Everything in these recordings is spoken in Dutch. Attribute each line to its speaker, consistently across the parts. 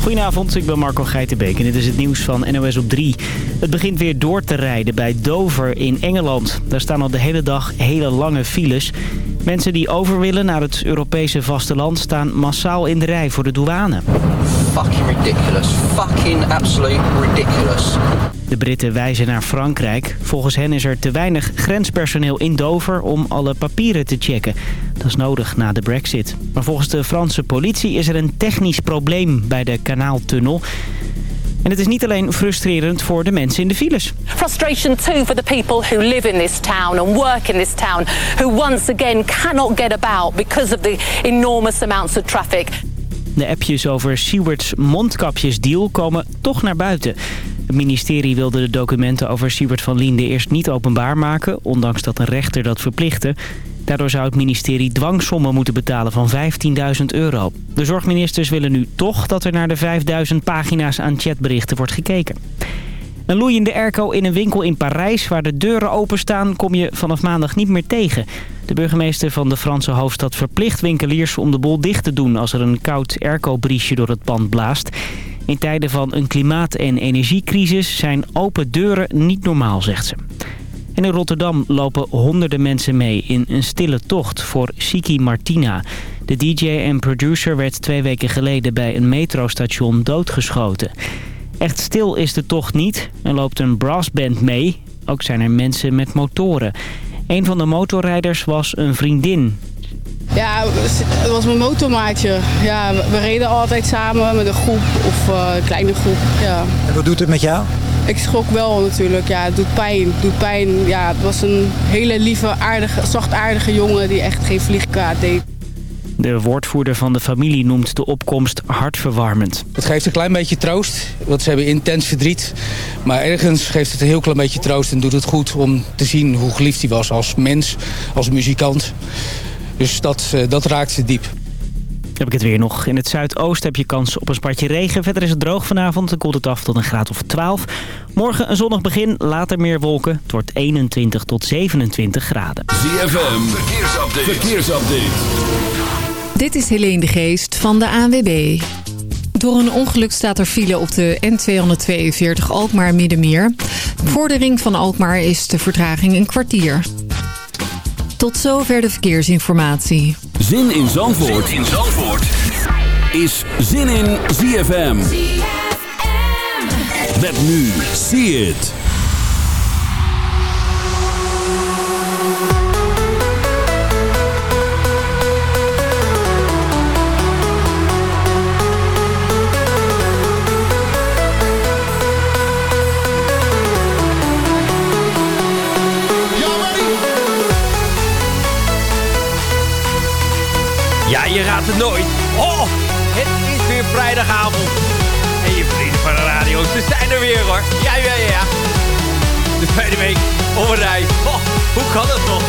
Speaker 1: Goedenavond, ik ben Marco Geitenbeek en dit is het nieuws van NOS op 3. Het begint weer door te rijden bij Dover in Engeland. Daar staan al de hele dag hele lange files. Mensen die over willen naar het Europese vasteland staan massaal in de rij voor de douane.
Speaker 2: Fucking ridiculous. Fucking absolute ridiculous.
Speaker 1: De Britten wijzen naar Frankrijk. Volgens hen is er te weinig grenspersoneel in Dover om alle papieren te checken. Dat is nodig na de brexit. Maar volgens de Franse politie is er een technisch probleem bij de kanaaltunnel. En het is niet alleen frustrerend voor de mensen in de files.
Speaker 3: Frustration too for the people who live in this town and work in this town, who once again cannot get about because of the enormous amounts of traffic.
Speaker 1: De appjes over Seward's mondkapjesdeal komen toch naar buiten. Het ministerie wilde de documenten over Siewert van Liende eerst niet openbaar maken... ondanks dat een rechter dat verplichtte. Daardoor zou het ministerie dwangsommen moeten betalen van 15.000 euro. De zorgministers willen nu toch dat er naar de 5.000 pagina's aan chatberichten wordt gekeken. Een loeiende airco in een winkel in Parijs waar de deuren openstaan kom je vanaf maandag niet meer tegen. De burgemeester van de Franse hoofdstad verplicht winkeliers om de bol dicht te doen als er een koud airco-briesje door het pand blaast. In tijden van een klimaat- en energiecrisis zijn open deuren niet normaal, zegt ze. En in Rotterdam lopen honderden mensen mee in een stille tocht voor Siki Martina. De DJ en producer werd twee weken geleden bij een metrostation doodgeschoten. Echt stil is de tocht niet. Er loopt een brassband mee. Ook zijn er mensen met motoren. Een van de motorrijders was een vriendin.
Speaker 4: Ja, het was mijn motormaatje. Ja, we reden altijd samen met een groep of uh, een kleine groep. Ja.
Speaker 5: En wat doet het met jou?
Speaker 4: Ik schrok wel natuurlijk. Ja, het doet pijn. Het doet pijn. Ja, het was een hele lieve, aardige, zachtaardige jongen die echt geen vliegkwaad deed.
Speaker 1: De woordvoerder van de familie noemt de opkomst hartverwarmend.
Speaker 6: Het geeft een klein beetje troost, want ze hebben intens verdriet. Maar ergens geeft het een heel klein beetje troost en doet het goed om te zien hoe geliefd hij was als mens, als muzikant. Dus dat, dat raakt ze diep.
Speaker 1: Heb ik het weer nog. In het zuidoosten heb je kans op een spatje regen. Verder is het droog vanavond. Dan koelt het af tot een graad of 12. Morgen een zonnig begin, later meer wolken. Het wordt 21 tot 27 graden.
Speaker 7: ZFM, verkeersupdate. verkeersupdate.
Speaker 8: Dit is Helene de Geest van de ANWB. Door een ongeluk staat er file op de N242 Alkmaar-Middenmeer. Voor de ring van Alkmaar is de vertraging een kwartier. Tot zover de verkeersinformatie.
Speaker 7: Zin in Zandvoort, zin in Zandvoort. is Zin in ZFM. Met nu, see it.
Speaker 9: Het nooit. Oh, het is weer vrijdagavond. En je vrienden van de radio, ze zijn er weer hoor. Ja, ja, ja. De tweede week op een rij. Oh, hoe kan dat toch?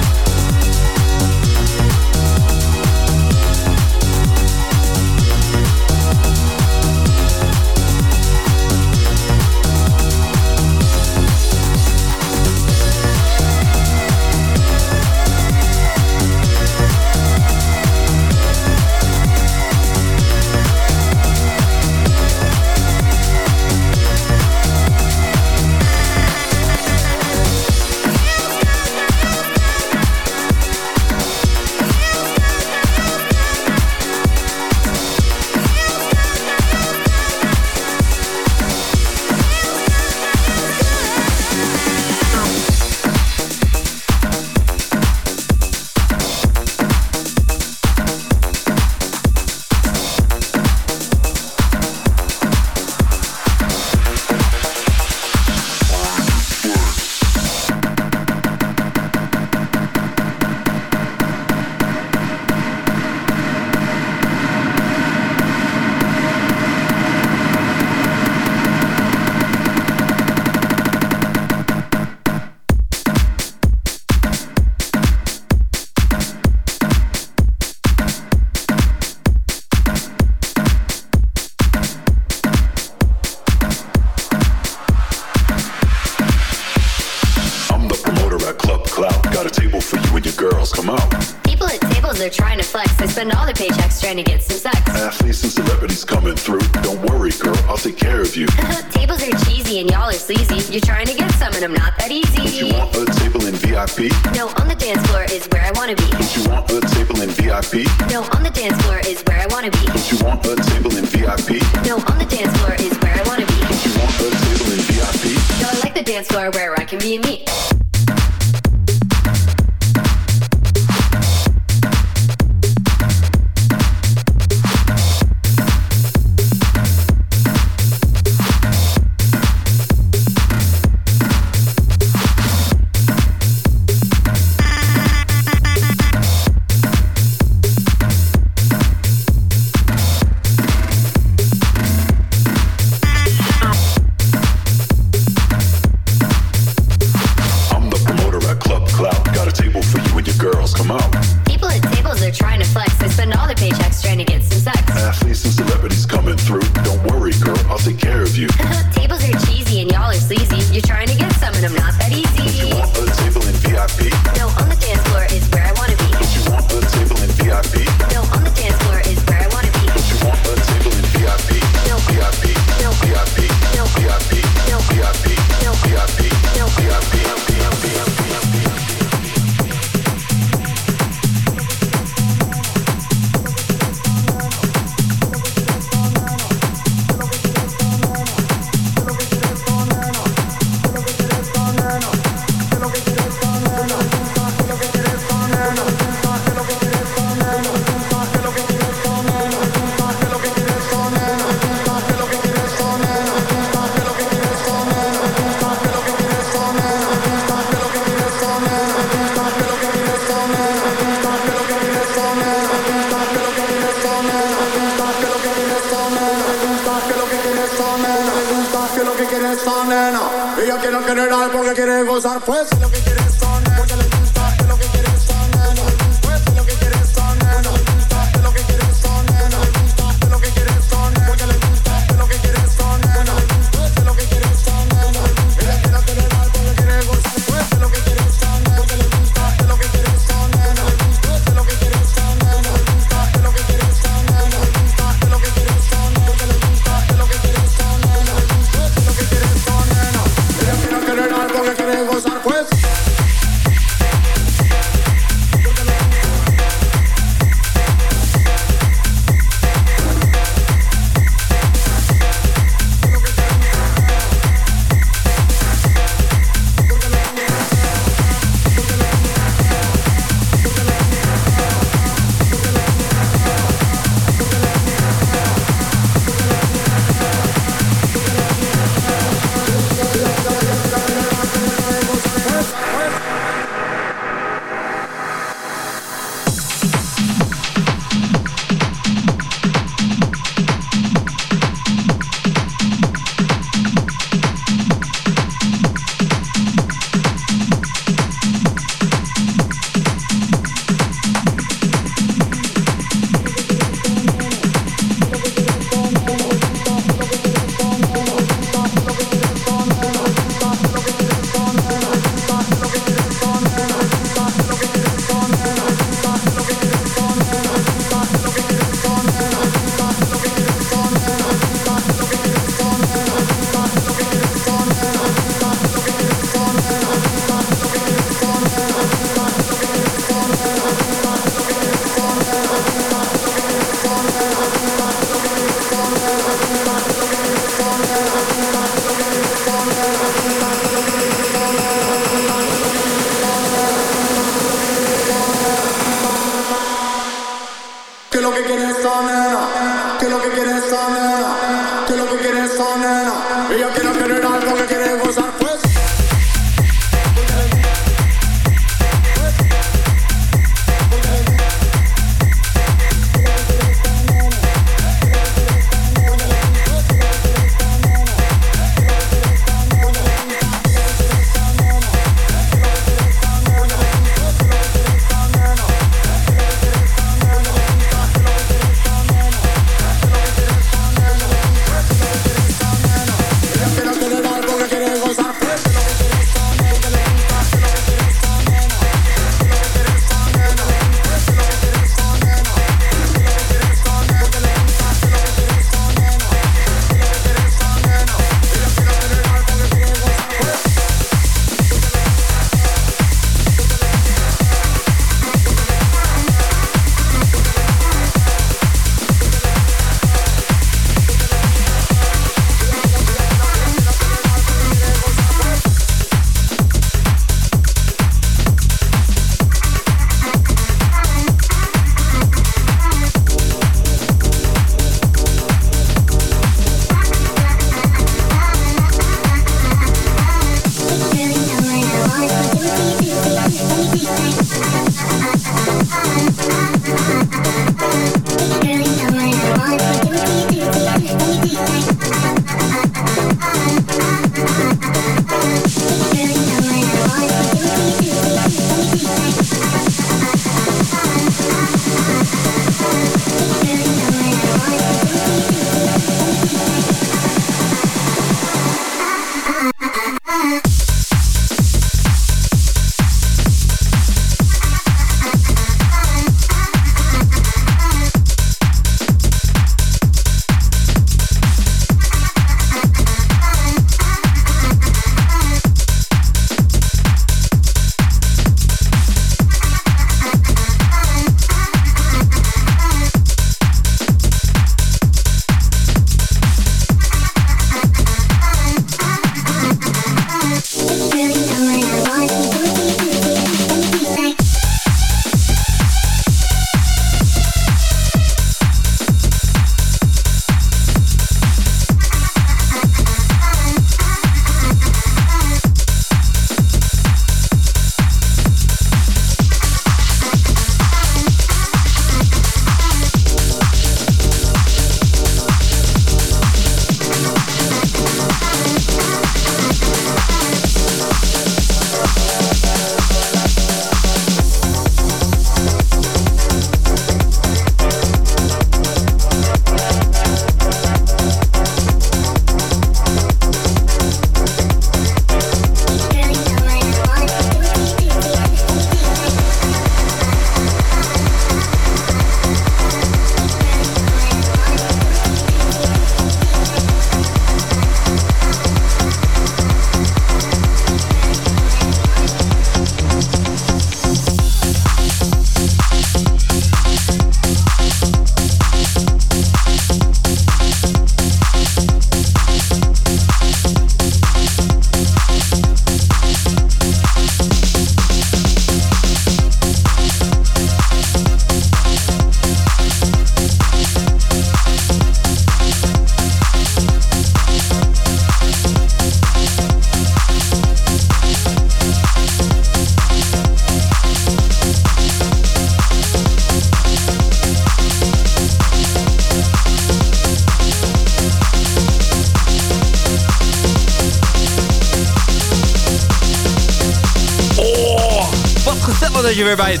Speaker 10: Dat je weer bij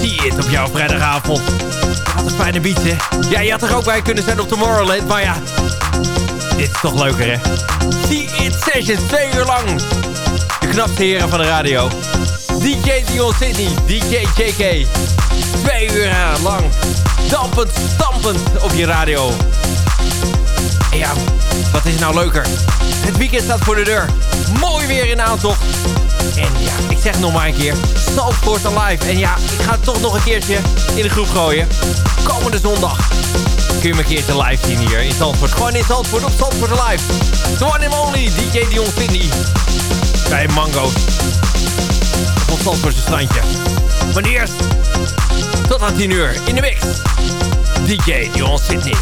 Speaker 10: Zie het op jouw vrijdagavond. Wat een fijne beat, hè? Ja, je had er ook bij kunnen zijn op Tomorrowland, maar ja... Dit is toch leuker, hè? See It Sessions, twee uur lang. De knapste heren van de radio. DJ Dion Sydney, DJ JK. Twee uur lang. Dampend, stampend op je radio. En ja, wat is nou leuker? Het weekend staat voor de deur. Mooi weer in aantocht. En ja, ik zeg nog maar een keer. Zandvoort Alive. En ja, ik ga het toch nog een keertje in de groep gooien. Komende zondag kun je me een keertje live zien hier in Zandvoort. Gewoon in Zandvoort op Zandvoort Alive. The one and only DJ Dion Sydney. Bij Mango's. Op Zandvoortse strandje. Maar eerst, tot aan 10 uur in de mix. DJ Dion Sydney.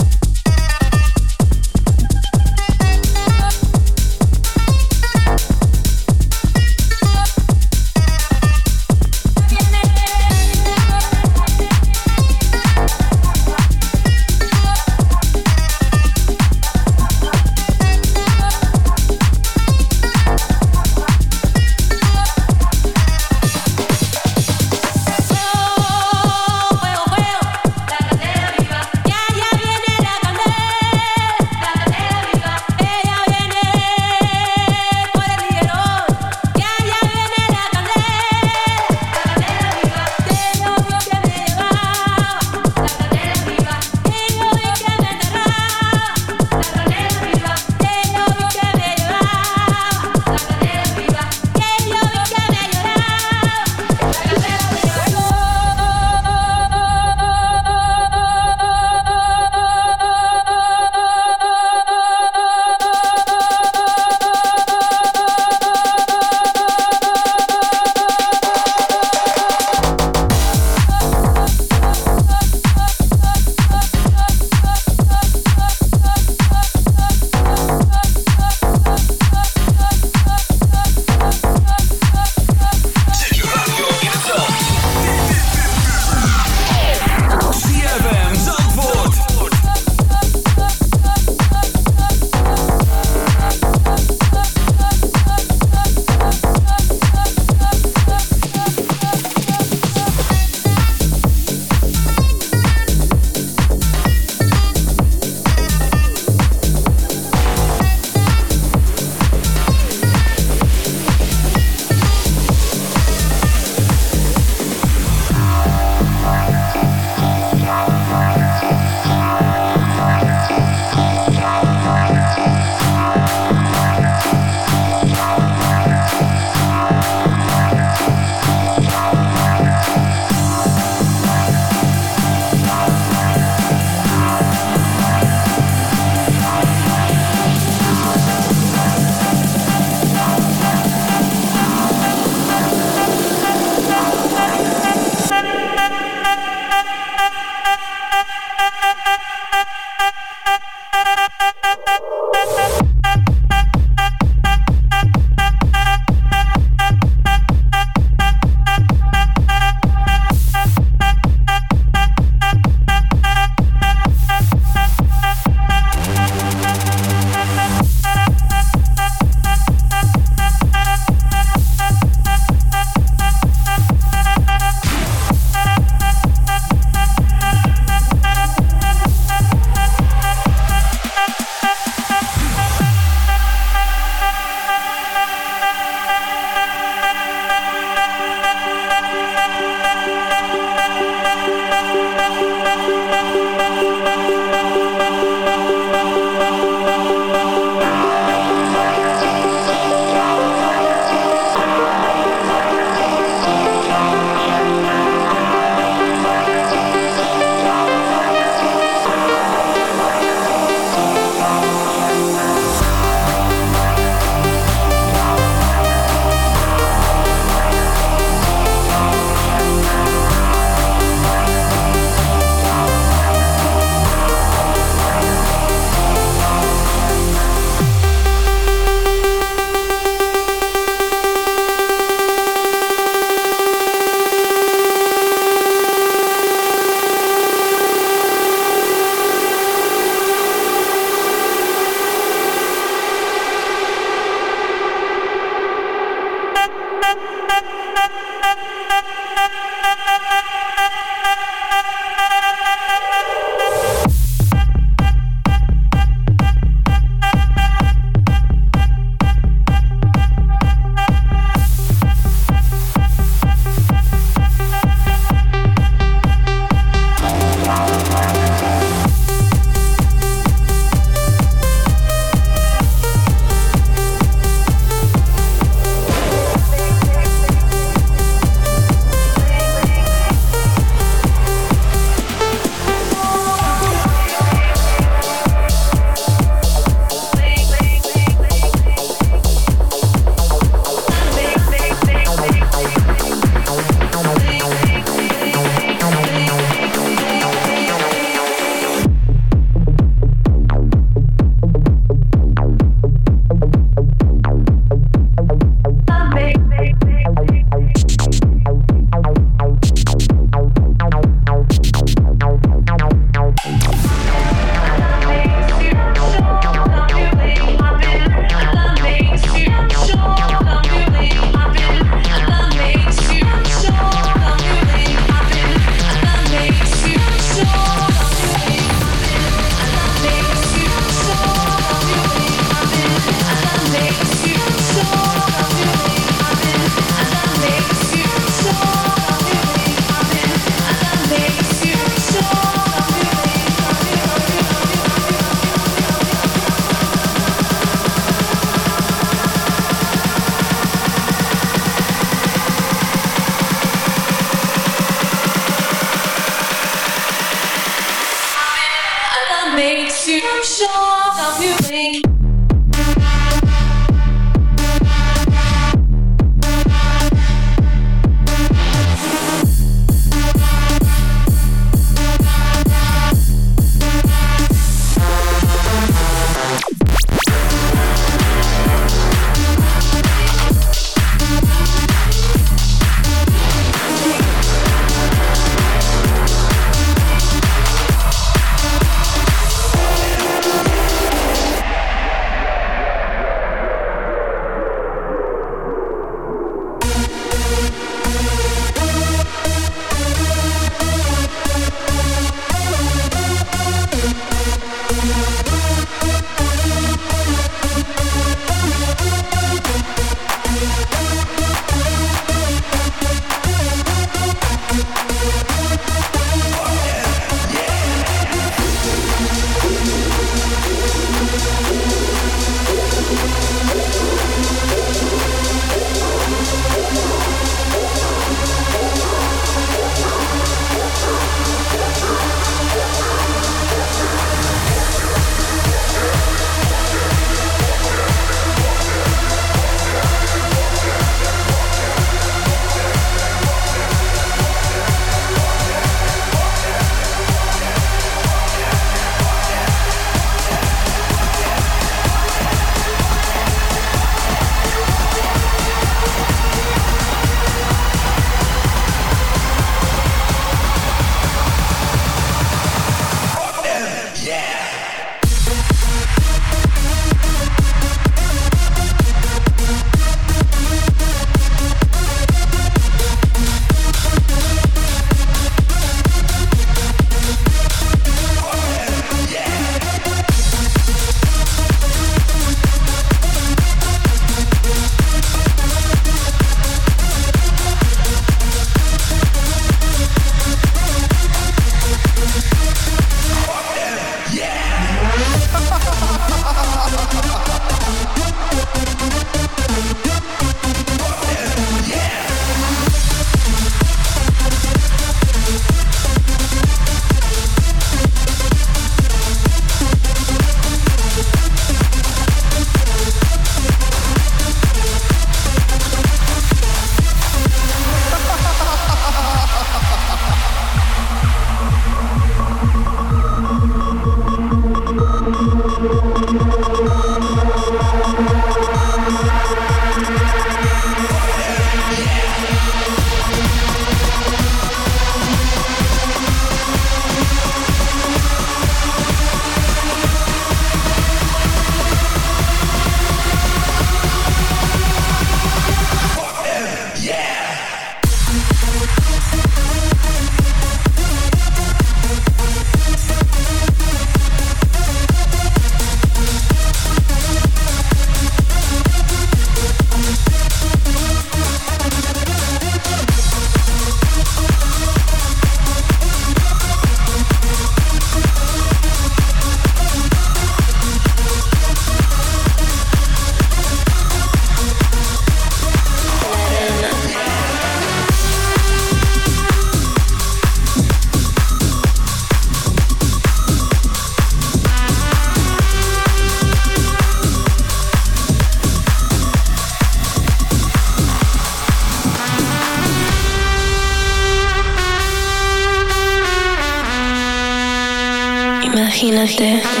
Speaker 11: Yeah.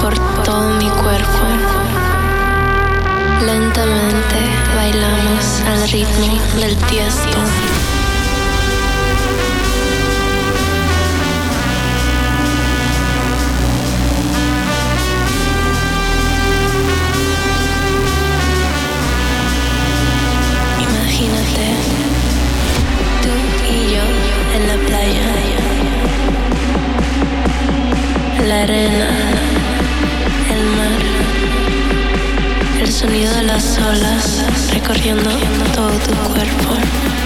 Speaker 11: por todo mi cuerpo. Lentamente bailamos al ritmo del tiesto. las olas recorriendo todo tu cuerpo.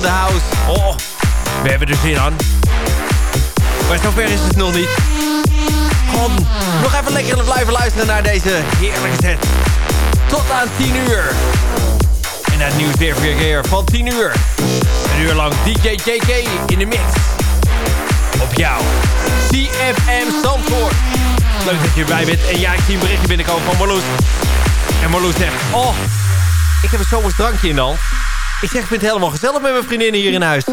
Speaker 10: De House. Oh, we hebben er zin aan. Maar zover is het nog niet. Kom, nog even lekker blijven luisteren naar deze heerlijke set. Tot aan 10 uur. En naar het nieuws weer weer van 10 uur. Een uur lang DJ JK in de mix. Op jou. CFM Zandvoort. Leuk dat je erbij bent. En ja, ik zie een berichtje binnenkomen van Marloes. En Marloes zegt, oh, ik heb een zomers drankje in al. Ik zeg, ik vind het helemaal gezellig met mijn vriendinnen hier in huis.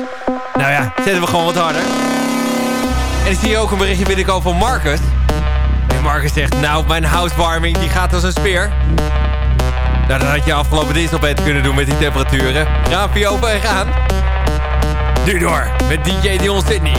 Speaker 10: Nou ja, zetten we gewoon wat harder. En ik zie ook een berichtje binnenkomen van Marcus.
Speaker 12: En Marcus zegt, nou, mijn housewarming die gaat als een speer. Nou, dat had je afgelopen dinsdag beter kunnen doen met die temperaturen. Raampje open en gaan. Nu door, met DJ Dion Sydney.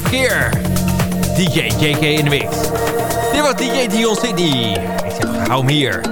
Speaker 13: Verkeer. DJ JK in de mix. Dit was DJ Dion Sydney. Ik zeg, hou hem hier.